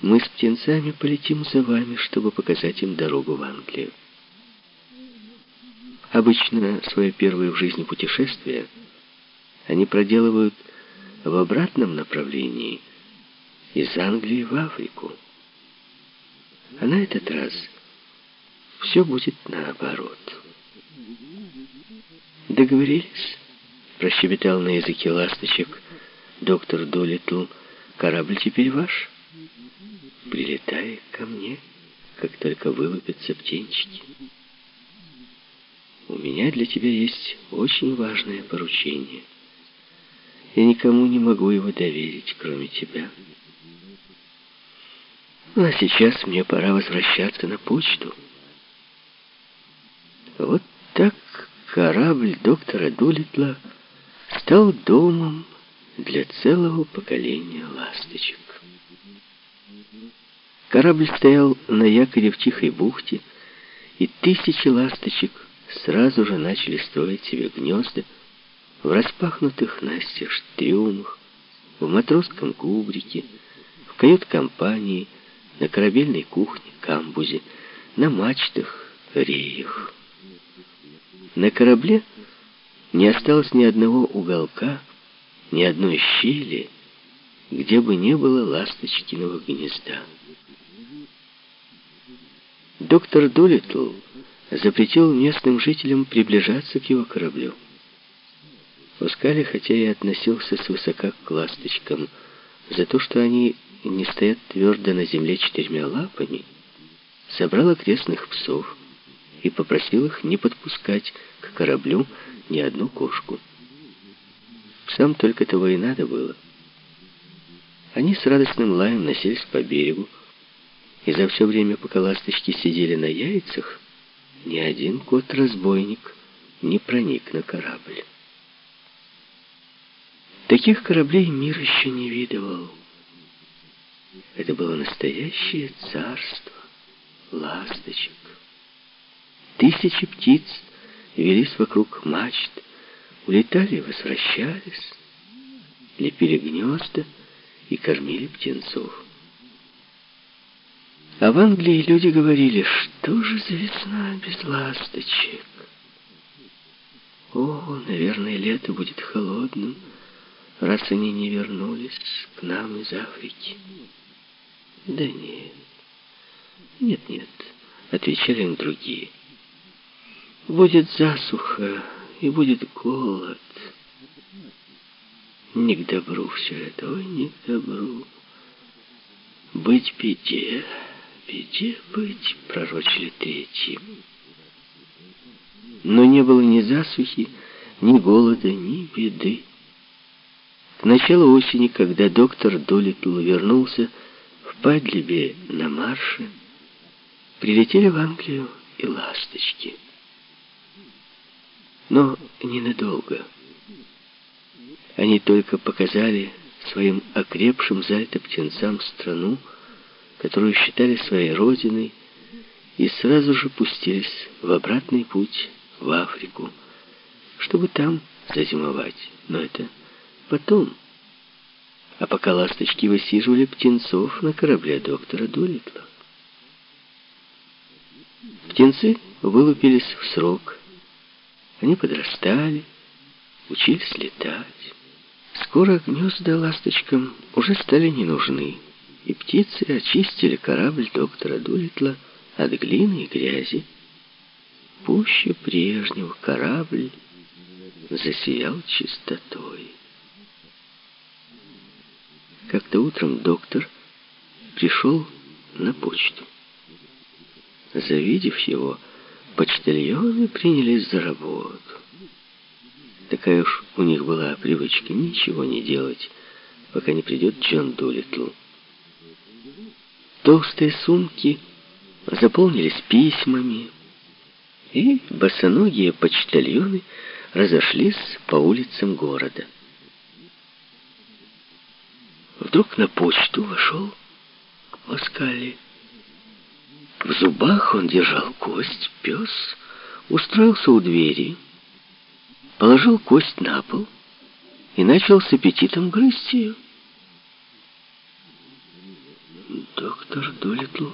Мы с птенцами полетим за вами, чтобы показать им дорогу в Англию. Обычно свое первое в жизни путешествие они проделывают в обратном направлении, из Англии в Африку. А на этот раз все будет наоборот. Договорились? Прощебетал на языке ласточек доктор Долитл. Корабль теперь ваш. Прилетай ко мне, как только вылупятся птенчики. У меня для тебя есть очень важное поручение. Я никому не могу его доверить, кроме тебя. А сейчас мне пора возвращаться на почту. Вот так корабль доктора Дулитла стал домом для целого поколения ласточек. Корабль стоял на якоре в тихой бухте, и тысячи ласточек сразу же начали строить себе гнезда в распахнутых настежь трюмах, в матросском кубрике, в кают-компании, на корабельной кухне, камбузе, на мачтах, реях. На корабле не осталось ни одного уголка, ни одной щели, где бы не было ласточкиного гнезда. Доктор Долитл запретил местным жителям приближаться к его кораблю. Пускали, хотя и относился свысока к ласточкам, за то, что они не стоят твердо на земле четырьмя лапами, собрал окрестных псов и попросил их не подпускать к кораблю ни одну кошку. Псам только того и надо было. Они с радостным лаем носились по берегу, и за все время, пока ласточки сидели на яйцах, ни один кот-разбойник не проник на корабль. Таких кораблей мир еще не видывал. Это было настоящее царство ласточек. Тысячи птиц велись вокруг мачт, улетали возвращались, лепили гнезда и кормили птенцов. А в Англии люди говорили, что же за весна без ласточек? О, наверное, лето будет холодным, раз они не вернулись к нам из Африки. Да нет, нет-нет, отвечали им другие. Будет засуха и будет голод. Не к добру все это, ой, не к добру. Быть беде, беде быть, пророчили третьи. Но не было ни засухи, ни голода, ни беды. К началу осени, когда доктор Долитл вернулся в Падлибе на марше, прилетели в Англию и ласточки. Но ненадолго. Они только показали своим окрепшим за это птенцам страну, которую считали своей родиной, и сразу же пустились в обратный путь в Африку, чтобы там зазимовать. Но это потом. А пока ласточки высиживали птенцов на корабле доктора Дулитла. Птенцы вылупились в срок. Они подрастали, учились летать. Скоро гнезда ласточкам уже стали не нужны, и птицы очистили корабль доктора Дулитла от глины и грязи. Пуще прежнего корабль засиял чистотой. Как-то утром доктор пришел на почту. Завидев его, почтальоны принялись за работу. Такая уж у них была привычка ничего не делать, пока не придет Джон Дулитл. Толстые сумки заполнились письмами, и босоногие почтальоны разошлись по улицам города. Вдруг на почту вошел Паскали. В зубах он держал кость, пес устроился у двери, положил кость на пол и начал с аппетитом грызть ее. Доктор Дулитл